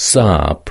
sāp